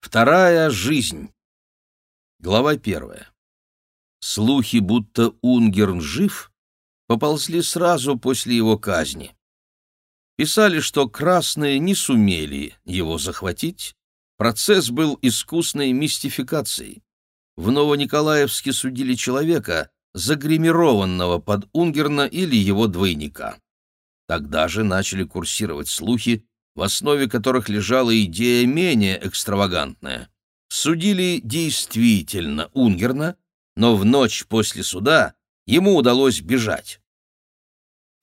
Вторая жизнь. Глава первая. Слухи, будто Унгерн жив, поползли сразу после его казни. Писали, что красные не сумели его захватить, процесс был искусной мистификацией. В Новониколаевске судили человека, загримированного под Унгерна или его двойника. Тогда же начали курсировать слухи, в основе которых лежала идея менее экстравагантная. Судили действительно Унгерна, но в ночь после суда ему удалось бежать.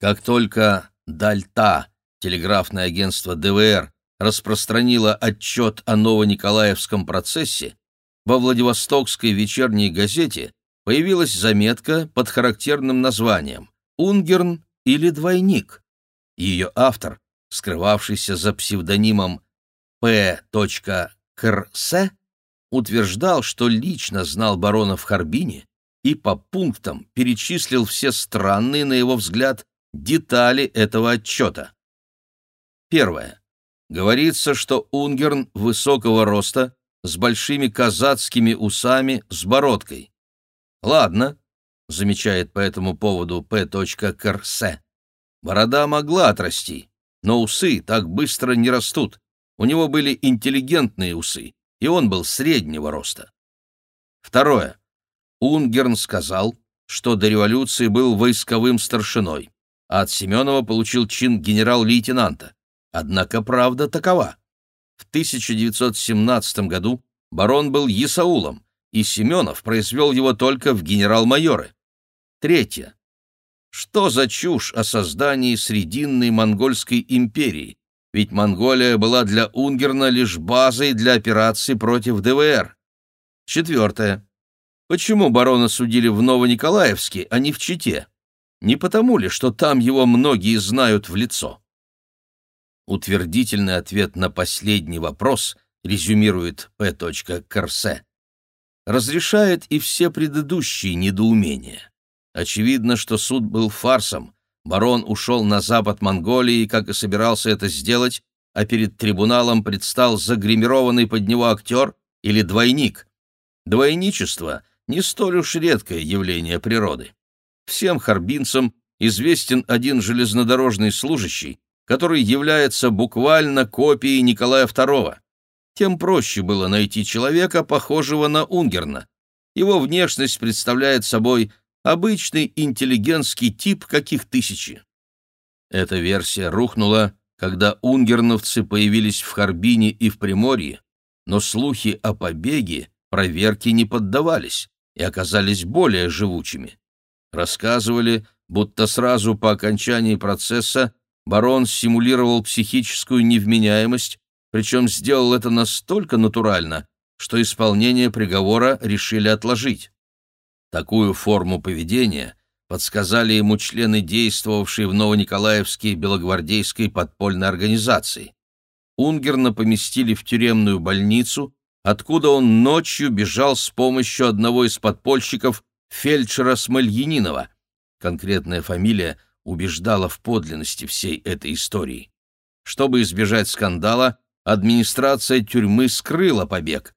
Как только Дальта, телеграфное агентство ДВР, распространило отчет о Новониколаевском процессе, во Владивостокской вечерней газете появилась заметка под характерным названием «Унгерн или двойник». Ее автор скрывавшийся за псевдонимом П. Крс, утверждал, что лично знал барона в Харбине и по пунктам перечислил все странные, на его взгляд, детали этого отчета. Первое. Говорится, что Унгерн высокого роста, с большими казацкими усами, с бородкой. Ладно, замечает по этому поводу П. Крс. Борода могла отрасти, но усы так быстро не растут. У него были интеллигентные усы, и он был среднего роста. Второе. Унгерн сказал, что до революции был войсковым старшиной, а от Семенова получил чин генерал-лейтенанта. Однако правда такова. В 1917 году барон был Есаулом, и Семенов произвел его только в генерал-майоры. Третье. Что за чушь о создании Срединной монгольской империи? Ведь Монголия была для Унгерна лишь базой для операции против ДВР. Четвертое. Почему барона судили в Новониколаевске, а не в Чите? Не потому ли, что там его многие знают в лицо? Утвердительный ответ на последний вопрос, резюмирует П. Корсе, разрешает и все предыдущие недоумения. Очевидно, что суд был фарсом. Барон ушел на запад Монголии, как и собирался это сделать, а перед трибуналом предстал загримированный под него актер или двойник. Двойничество — не столь уж редкое явление природы. Всем харбинцам известен один железнодорожный служащий, который является буквально копией Николая II. Тем проще было найти человека, похожего на Унгерна. Его внешность представляет собой Обычный интеллигентский тип, каких тысячи. Эта версия рухнула, когда унгерновцы появились в Харбине и в Приморье, но слухи о побеге проверке не поддавались и оказались более живучими. Рассказывали, будто сразу по окончании процесса барон симулировал психическую невменяемость, причем сделал это настолько натурально, что исполнение приговора решили отложить. Такую форму поведения подсказали ему члены действовавшей в Новониколаевске белогвардейской подпольной организации. Унгерна поместили в тюремную больницу, откуда он ночью бежал с помощью одного из подпольщиков, фельдшера Смольянинова. Конкретная фамилия убеждала в подлинности всей этой истории. Чтобы избежать скандала, администрация тюрьмы скрыла побег.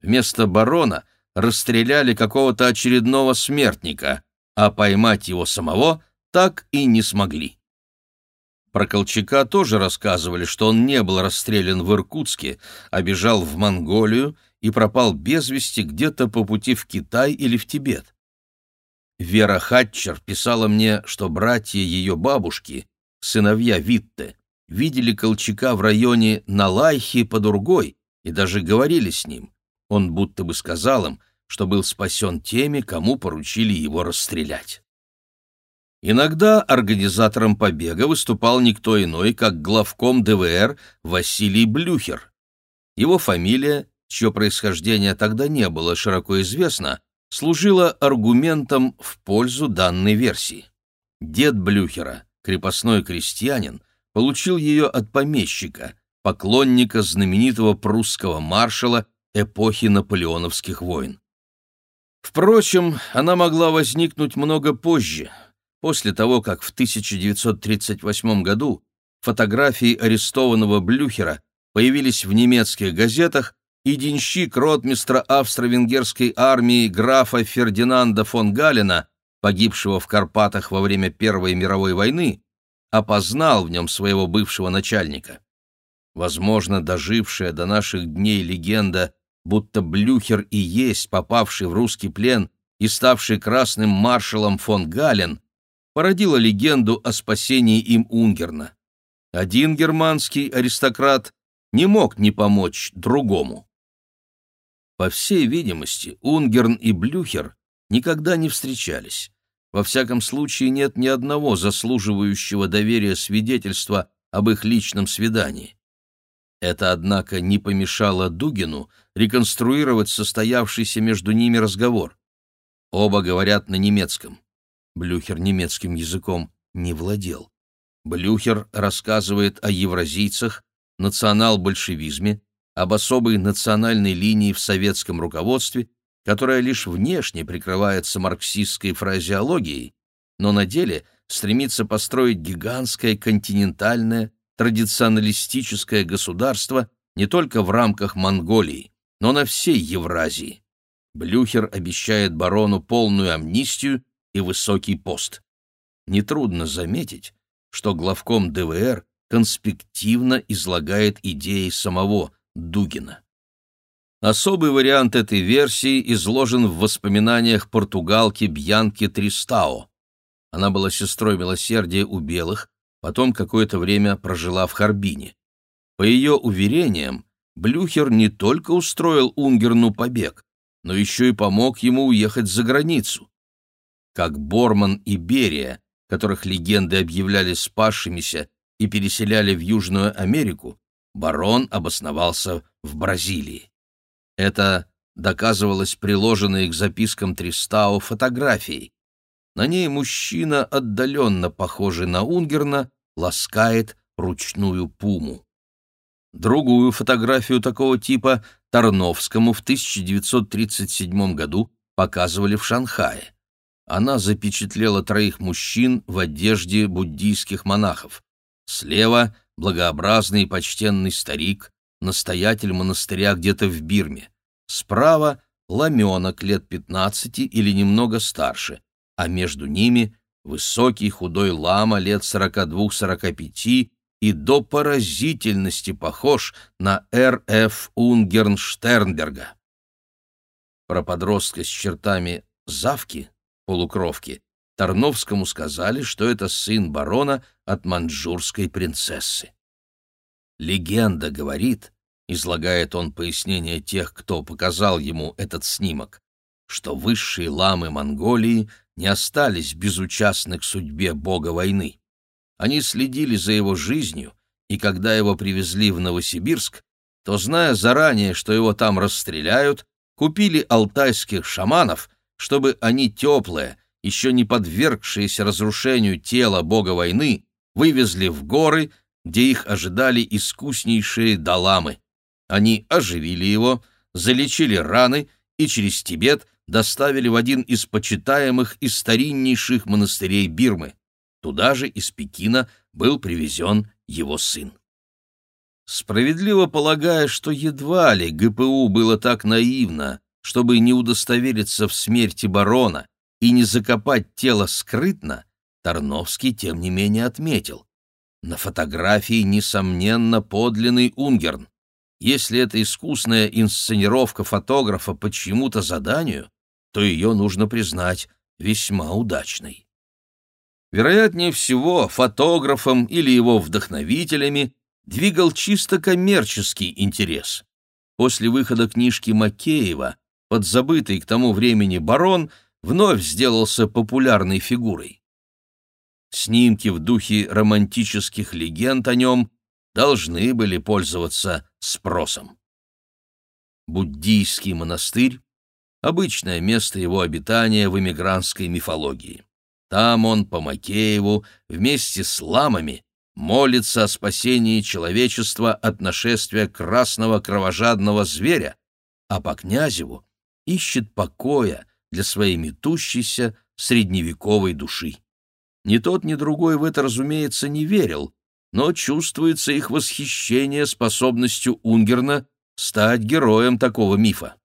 Вместо барона расстреляли какого-то очередного смертника, а поймать его самого так и не смогли. Про Колчака тоже рассказывали, что он не был расстрелян в Иркутске, а бежал в Монголию и пропал без вести где-то по пути в Китай или в Тибет. Вера Хатчер писала мне, что братья ее бабушки, сыновья Витте, видели Колчака в районе Налайхи под Ургой и даже говорили с ним. Он будто бы сказал им, что был спасен теми, кому поручили его расстрелять. Иногда организатором побега выступал никто иной, как главком ДВР Василий Блюхер. Его фамилия, чье происхождение тогда не было широко известно, служила аргументом в пользу данной версии. Дед Блюхера, крепостной крестьянин, получил ее от помещика, поклонника знаменитого прусского маршала эпохи наполеоновских войн. Впрочем, она могла возникнуть много позже, после того, как в 1938 году фотографии арестованного Блюхера появились в немецких газетах, и денщик ротмистра австро-венгерской армии графа Фердинанда фон Галена, погибшего в Карпатах во время Первой мировой войны, опознал в нем своего бывшего начальника. Возможно, дожившая до наших дней легенда, будто Блюхер и есть попавший в русский плен и ставший красным маршалом фон Гален, породила легенду о спасении им Унгерна. Один германский аристократ не мог не помочь другому. По всей видимости, Унгерн и Блюхер никогда не встречались. Во всяком случае, нет ни одного заслуживающего доверия свидетельства об их личном свидании. Это, однако, не помешало Дугину реконструировать состоявшийся между ними разговор. Оба говорят на немецком. Блюхер немецким языком не владел. Блюхер рассказывает о евразийцах, национал-большевизме, об особой национальной линии в советском руководстве, которая лишь внешне прикрывается марксистской фразеологией, но на деле стремится построить гигантское континентальное традиционалистическое государство не только в рамках Монголии, но на всей Евразии. Блюхер обещает барону полную амнистию и высокий пост. Нетрудно заметить, что главком ДВР конспективно излагает идеи самого Дугина. Особый вариант этой версии изложен в воспоминаниях португалки Бьянки Тристао. Она была сестрой милосердия у белых, потом какое-то время прожила в Харбине. По ее уверениям, Блюхер не только устроил Унгерну побег, но еще и помог ему уехать за границу. Как Борман и Берия, которых легенды объявляли спасшимися и переселяли в Южную Америку, барон обосновался в Бразилии. Это доказывалось приложенной к запискам Тристау фотографией. На ней мужчина, отдаленно похожий на Унгерна, ласкает ручную пуму. Другую фотографию такого типа Тарновскому в 1937 году показывали в Шанхае. Она запечатлела троих мужчин в одежде буддийских монахов. Слева — благообразный и почтенный старик, настоятель монастыря где-то в Бирме. Справа — ламенок лет пятнадцати или немного старше, а между ними — высокий худой лама лет сорока двух-сорока пяти и до поразительности похож на Р.Ф. Унгерн Штернберга. Про подростка с чертами завки, полукровки, Тарновскому сказали, что это сын барона от маньчжурской принцессы. Легенда говорит, излагает он пояснение тех, кто показал ему этот снимок, что высшие ламы Монголии не остались безучастны к судьбе бога войны. Они следили за его жизнью, и когда его привезли в Новосибирск, то, зная заранее, что его там расстреляют, купили алтайских шаманов, чтобы они теплое, еще не подвергшееся разрушению тела бога войны, вывезли в горы, где их ожидали искуснейшие даламы. Они оживили его, залечили раны и через Тибет доставили в один из почитаемых и стариннейших монастырей Бирмы. Туда же из Пекина был привезен его сын. Справедливо полагая, что едва ли ГПУ было так наивно, чтобы не удостовериться в смерти барона и не закопать тело скрытно, Тарновский, тем не менее, отметил. На фотографии, несомненно, подлинный Унгерн. Если это искусная инсценировка фотографа по чьему-то заданию, то ее нужно признать весьма удачной. Вероятнее всего, фотографом или его вдохновителями двигал чисто коммерческий интерес. После выхода книжки Макеева подзабытый к тому времени барон вновь сделался популярной фигурой. Снимки в духе романтических легенд о нем должны были пользоваться спросом. Буддийский монастырь — обычное место его обитания в эмигрантской мифологии. Там он по Макееву вместе с ламами молится о спасении человечества от нашествия красного кровожадного зверя, а по Князеву ищет покоя для своей метущейся средневековой души. Ни тот, ни другой в это, разумеется, не верил, но чувствуется их восхищение способностью Унгерна стать героем такого мифа.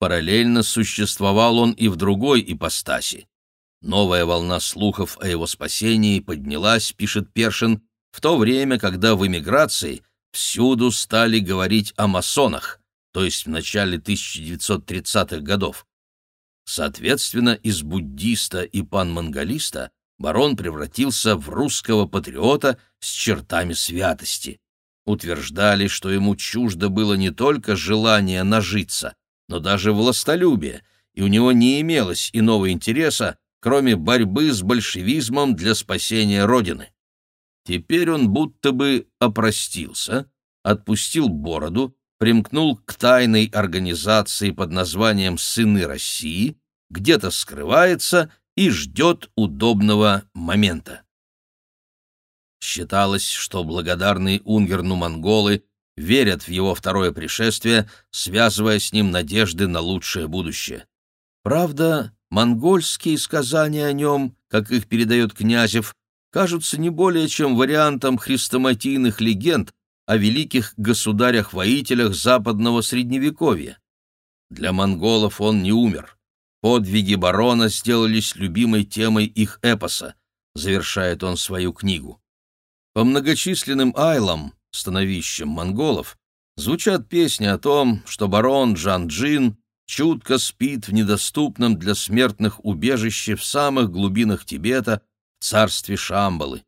Параллельно существовал он и в другой ипостаси. Новая волна слухов о его спасении поднялась, пишет Першин, в то время, когда в эмиграции всюду стали говорить о масонах, то есть в начале 1930-х годов. Соответственно, из буддиста и панмонголиста барон превратился в русского патриота с чертами святости. Утверждали, что ему чуждо было не только желание нажиться, но даже властолюбие, и у него не имелось иного интереса, кроме борьбы с большевизмом для спасения Родины. Теперь он будто бы опростился, отпустил бороду, примкнул к тайной организации под названием «Сыны России», где-то скрывается и ждет удобного момента. Считалось, что благодарные Унгерну монголы верят в его второе пришествие, связывая с ним надежды на лучшее будущее. Правда, монгольские сказания о нем, как их передает Князев, кажутся не более чем вариантом хрестоматийных легенд о великих государях-воителях западного Средневековья. Для монголов он не умер. Подвиги барона сделались любимой темой их эпоса, завершает он свою книгу. По многочисленным айлам, становищам монголов, звучат песни о том, что барон Джан-Джин чутко спит в недоступном для смертных убежище в самых глубинах Тибета, в царстве Шамбалы.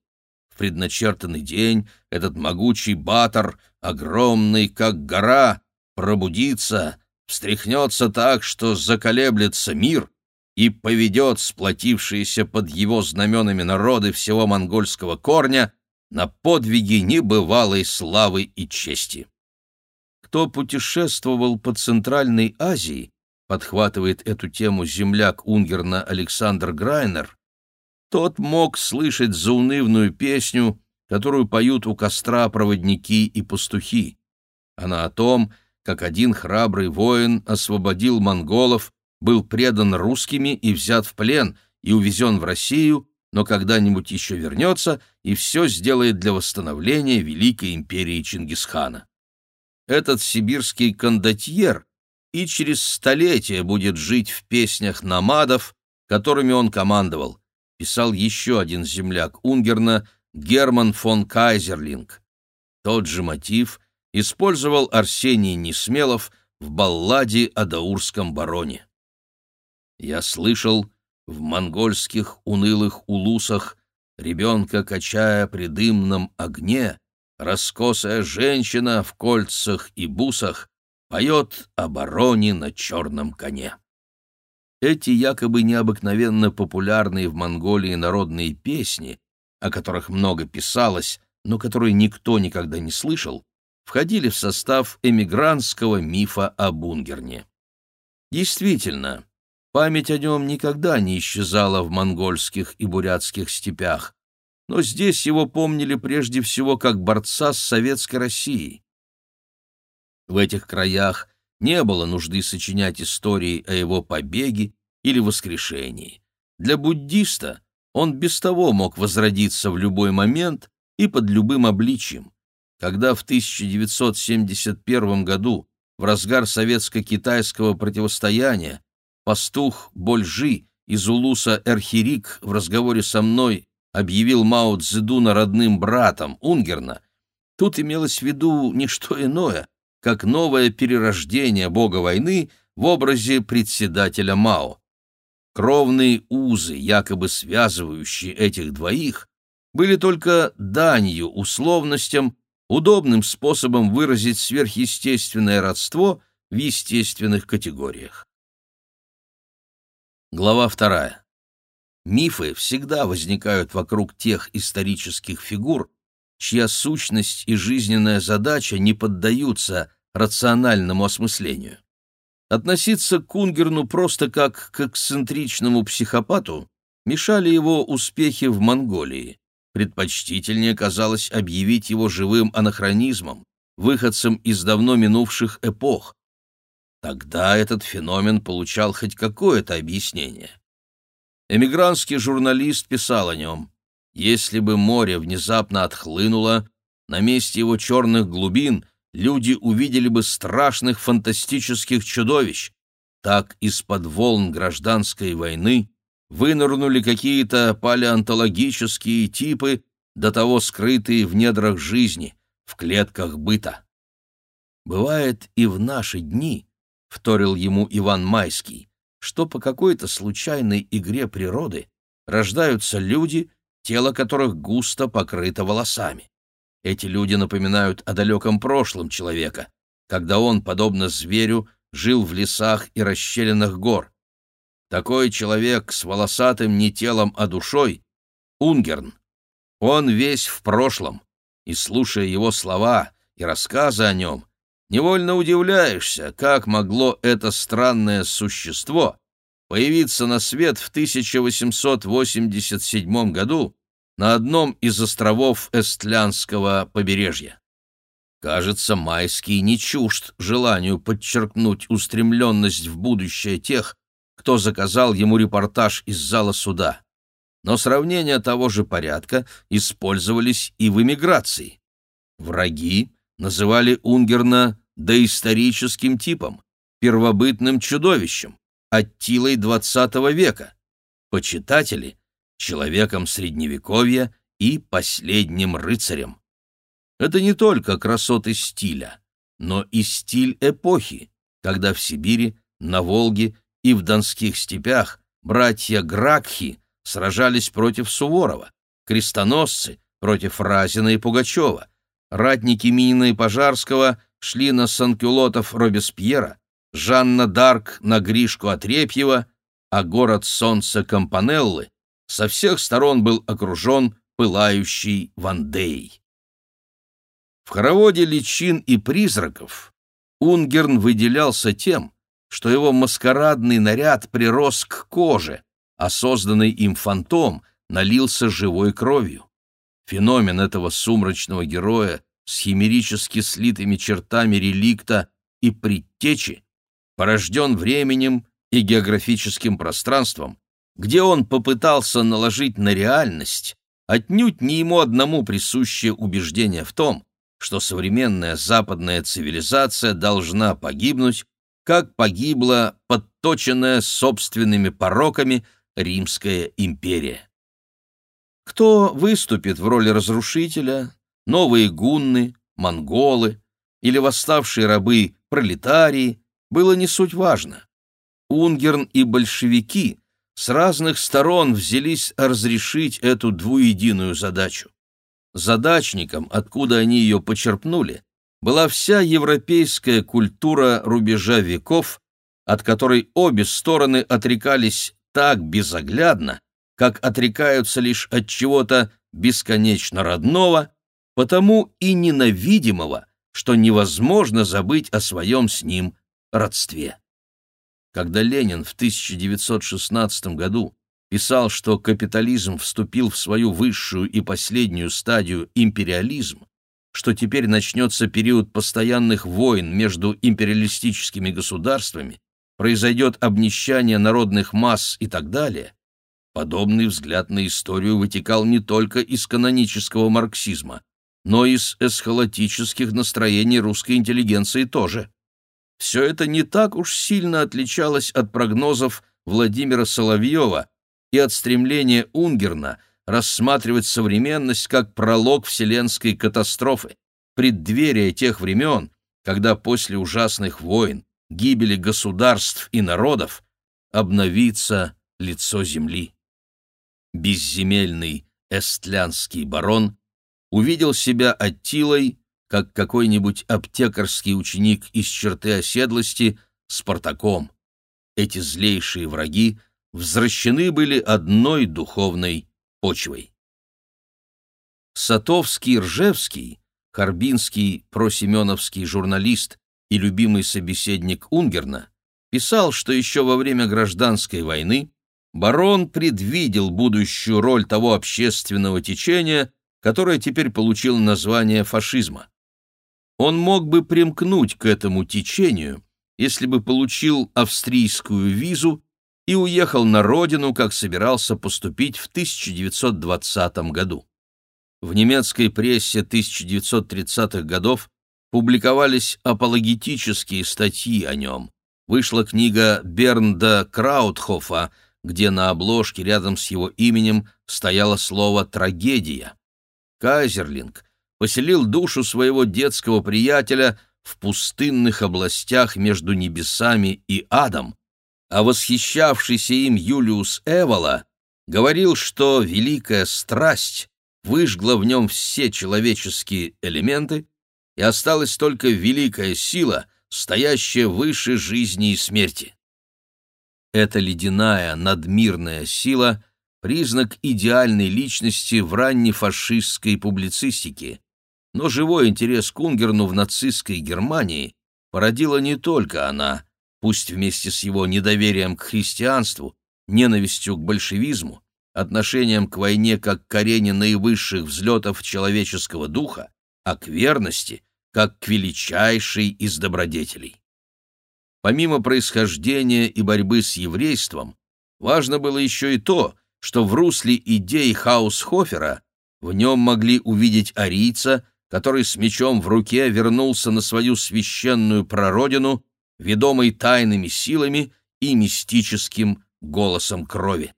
В предначертанный день этот могучий батор, огромный как гора, пробудится, встряхнется так, что заколеблется мир и поведет сплотившиеся под его знаменами народы всего монгольского корня на подвиги небывалой славы и чести. Кто путешествовал по Центральной Азии, подхватывает эту тему земляк Унгерна Александр Грайнер, тот мог слышать заунывную песню, которую поют у костра проводники и пастухи. Она о том, как один храбрый воин освободил монголов, был предан русскими и взят в плен и увезен в Россию, но когда-нибудь еще вернется и все сделает для восстановления Великой империи Чингисхана. Этот сибирский кондотьер и через столетия будет жить в песнях намадов, которыми он командовал, писал еще один земляк Унгерна Герман фон Кайзерлинг. Тот же мотив использовал Арсений Несмелов в балладе о даурском бароне. Я слышал в монгольских унылых улусах, ребенка качая при дымном огне, раскосая женщина в кольцах и бусах поет о бароне на черном коне. Эти якобы необыкновенно популярные в Монголии народные песни, о которых много писалось, но которые никто никогда не слышал, входили в состав эмигрантского мифа о Бунгерне. Действительно, память о нем никогда не исчезала в монгольских и бурятских степях, но здесь его помнили прежде всего как борца с советской Россией. В этих краях не было нужды сочинять истории о его побеге или воскрешении. Для буддиста он без того мог возродиться в любой момент и под любым обличием. Когда в 1971 году, в разгар советско-китайского противостояния, пастух Больжи из Улуса Эрхирик в разговоре со мной объявил Мао Цзэдуна родным братом Унгерна, тут имелось в виду не что иное, как новое перерождение бога войны в образе председателя Мао. Кровные узы, якобы связывающие этих двоих, были только данью условностям, удобным способом выразить сверхъестественное родство в естественных категориях. Глава вторая. Мифы всегда возникают вокруг тех исторических фигур, чья сущность и жизненная задача не поддаются рациональному осмыслению. Относиться к Кунгерну просто как к эксцентричному психопату мешали его успехи в Монголии. Предпочтительнее казалось объявить его живым анахронизмом, выходцем из давно минувших эпох. Тогда этот феномен получал хоть какое-то объяснение. Эмигрантский журналист писал о нем. Если бы море внезапно отхлынуло, на месте его черных глубин люди увидели бы страшных фантастических чудовищ. Так из-под волн гражданской войны вынырнули какие-то палеонтологические типы, до того скрытые в недрах жизни, в клетках быта. Бывает и в наши дни, — вторил ему Иван Майский, — что по какой-то случайной игре природы рождаются люди, тело которых густо покрыто волосами. Эти люди напоминают о далеком прошлом человека, когда он, подобно зверю, жил в лесах и расщелинах гор. Такой человек с волосатым не телом, а душой — Унгерн. Он весь в прошлом, и, слушая его слова и рассказы о нем, невольно удивляешься, как могло это странное существо появиться на свет в 1887 году на одном из островов Эстлянского побережья. Кажется, Майский не чужд желанию подчеркнуть устремленность в будущее тех, кто заказал ему репортаж из зала суда. Но сравнения того же порядка использовались и в эмиграции. Враги называли Унгерна доисторическим типом, первобытным чудовищем, Аттилой XX века, почитатели — человеком Средневековья и последним рыцарем. Это не только красоты стиля, но и стиль эпохи, когда в Сибири, на Волге и в Донских степях братья Гракхи сражались против Суворова, крестоносцы против Разина и Пугачева, ратники Минина и Пожарского шли на санкюлотов Робеспьера, Жанна Дарк на Гришку Отрепьева, а город солнца Кампанеллы со всех сторон был окружен пылающей Вандеей. В хороводе личин и призраков Унгерн выделялся тем, что его маскарадный наряд прирос к коже, а созданный им фантом налился живой кровью. Феномен этого сумрачного героя с химерически слитыми чертами реликта и предтечи порожден временем и географическим пространством, где он попытался наложить на реальность отнюдь не ему одному присущее убеждение в том, что современная западная цивилизация должна погибнуть, как погибла подточенная собственными пороками Римская империя. Кто выступит в роли разрушителя, новые гунны, монголы или восставшие рабы пролетарии, было не суть важно. Унгерн и большевики с разных сторон взялись разрешить эту двуединую задачу. Задачником, откуда они ее почерпнули, была вся европейская культура рубежа веков, от которой обе стороны отрекались так безоглядно, как отрекаются лишь от чего-то бесконечно родного, потому и ненавидимого, что невозможно забыть о своем с ним родстве. Когда Ленин в 1916 году писал, что капитализм вступил в свою высшую и последнюю стадию империализм, что теперь начнется период постоянных войн между империалистическими государствами, произойдет обнищание народных масс и так далее, подобный взгляд на историю вытекал не только из канонического марксизма, но и из эсхолотических настроений русской интеллигенции тоже. Все это не так уж сильно отличалось от прогнозов Владимира Соловьева и от стремления Унгерна рассматривать современность как пролог вселенской катастрофы, преддверие тех времен, когда после ужасных войн, гибели государств и народов обновится лицо земли. Безземельный эстлянский барон увидел себя Аттилой, как какой-нибудь аптекарский ученик из черты оседлости, Спартаком. Эти злейшие враги — возвращены были одной духовной почвой. Сатовский-Ржевский, харбинский просеменовский журналист и любимый собеседник Унгерна, писал, что еще во время гражданской войны барон предвидел будущую роль того общественного течения, которое теперь получило название фашизма. Он мог бы примкнуть к этому течению, если бы получил австрийскую визу и уехал на родину, как собирался поступить в 1920 году. В немецкой прессе 1930-х годов публиковались апологетические статьи о нем. Вышла книга Бернда Краутхофа, где на обложке рядом с его именем стояло слово «трагедия». Кайзерлинг поселил душу своего детского приятеля в пустынных областях между небесами и адом, а восхищавшийся им Юлиус Эвола говорил, что великая страсть выжгла в нем все человеческие элементы, и осталась только великая сила, стоящая выше жизни и смерти. Эта ледяная, надмирная сила — признак идеальной личности в раннефашистской публицистике, но живой интерес к Унгерну в нацистской Германии породила не только она, пусть вместе с его недоверием к христианству, ненавистью к большевизму, отношением к войне как к арене наивысших взлетов человеческого духа, а к верности как к величайшей из добродетелей. Помимо происхождения и борьбы с еврейством, важно было еще и то, что в русле идей Хаусхофера в нем могли увидеть арийца, который с мечом в руке вернулся на свою священную прародину, ведомый тайными силами и мистическим голосом крови.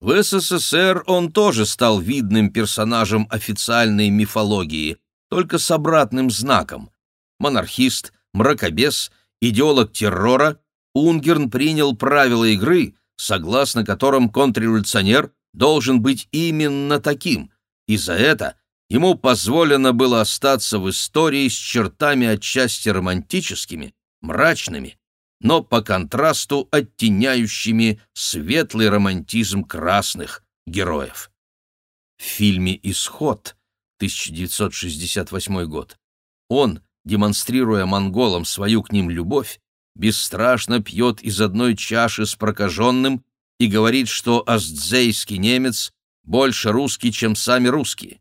В СССР он тоже стал видным персонажем официальной мифологии, только с обратным знаком. Монархист, мракобес, идеолог террора, Унгерн принял правила игры, согласно которым контрреволюционер должен быть именно таким, и за это ему позволено было остаться в истории с чертами отчасти романтическими, мрачными, но по контрасту оттеняющими светлый романтизм красных героев. В фильме «Исход» 1968 год он, демонстрируя монголам свою к ним любовь, бесстрашно пьет из одной чаши с прокаженным и говорит, что астзейский немец больше русский, чем сами русские.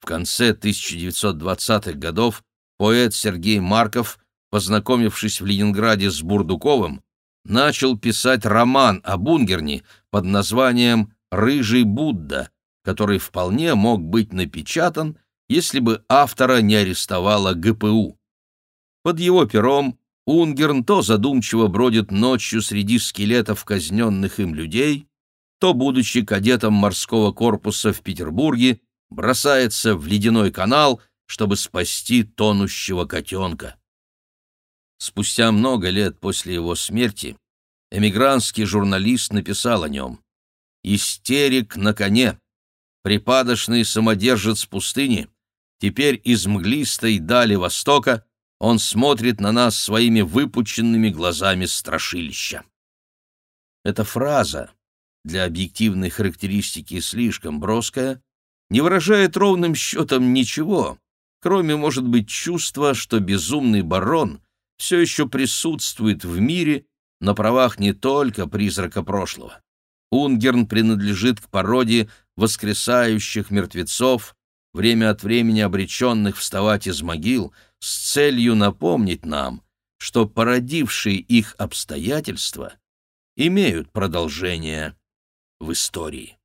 В конце 1920-х годов поэт Сергей Марков познакомившись в Ленинграде с Бурдуковым, начал писать роман о Бунгерне под названием «Рыжий Будда», который вполне мог быть напечатан, если бы автора не арестовала ГПУ. Под его пером Унгерн то задумчиво бродит ночью среди скелетов казненных им людей, то, будучи кадетом морского корпуса в Петербурге, бросается в ледяной канал, чтобы спасти тонущего котенка. Спустя много лет после его смерти эмигрантский журналист написал о нем. «Истерик на коне, припадочный самодержец пустыни, теперь из мглистой дали Востока он смотрит на нас своими выпученными глазами страшилища». Эта фраза, для объективной характеристики слишком броская, не выражает ровным счетом ничего, кроме, может быть, чувства, что безумный барон — все еще присутствует в мире на правах не только призрака прошлого. Унгерн принадлежит к породе воскресающих мертвецов, время от времени обреченных вставать из могил, с целью напомнить нам, что породившие их обстоятельства имеют продолжение в истории.